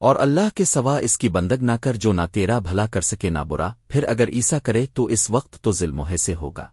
اور اللہ کے سوا اس کی بندگ نہ کر جو نہ تیرا بھلا کر سکے نہ برا، پھر اگر عیسا کرے تو اس وقت تو ظلم سے ہوگا۔